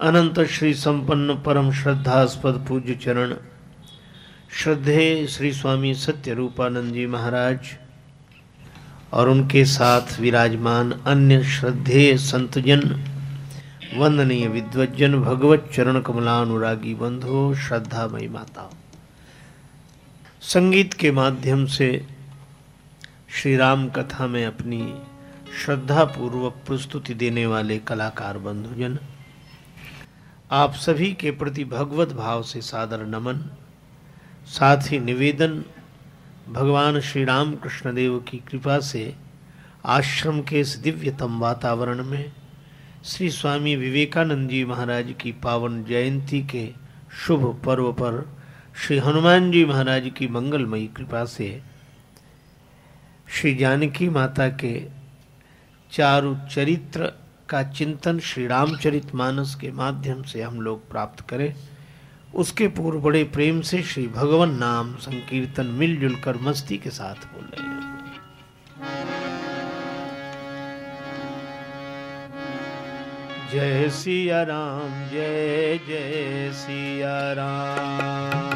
अनंत श्री संपन्न परम श्रद्धास्पद पूज्य चरण। श्रद्धे श्री स्वामी सत्य रूपानंद जी महाराज और उनके साथ विराजमान अन्य श्रद्धेय संतजन, वंदनीय विद्वजन भगवत चरण कमलानुरागी बंधु, श्रद्धामयी माता। संगीत के माध्यम से श्री राम कथा में अपनी श्रद्धा पूर्वक प्रस्तुति देने वाले कलाकार बंधुजन आप सभी के प्रति भगवत भाव से सादर नमन, साथ ही निवेदन, भगवान श्री राम कृष्ण देव की कृपा से आश्रम के इस दिव्यतम वातावरण में श्री स्वामी विवेकानंद जी महाराज की पावन जयंती के शुभ पर्व पर श्री हनुमान जी महाराज की मंगलमयी कृपा से श्री जानकी माता के चारु चरित्र का चिंतन श्री रामचरित मानस के माध्यम से हम लोग प्राप्त करें। उसके पूर्व बड़े प्रेम से श्री भगवान नाम संकीर्तन मिलजुल कर मस्ती के साथ बोल रहे हैं। जय सिया राम, जय जय सिया राम।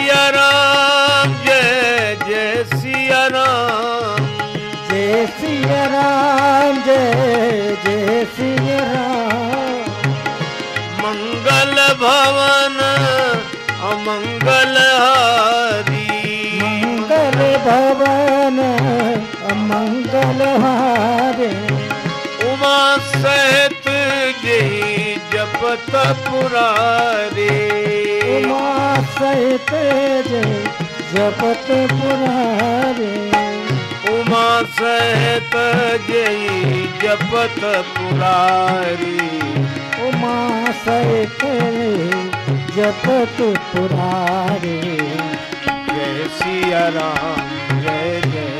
सिया राम जय जय सिया राम। जय सिया राम जय जय सिया राम। मंगल भवन अमंगल हारी। मंगल भवन अमंगल हारे। उमा सहित जय जपत पुरारे। उमा सहित जय जपत पुरारे उमा सहित जय जपत पुरारी उमा सहित जपत पुरारे जय सिया राम जय जय।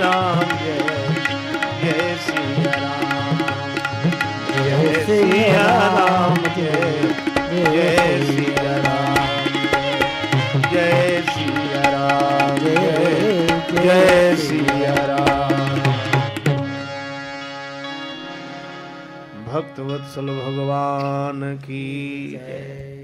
राम जय जय सिया राम जय सिया राम जय जय सिया राम जय सिया राम जय जय सिया राम भक्तवत्सल भगवान की जय।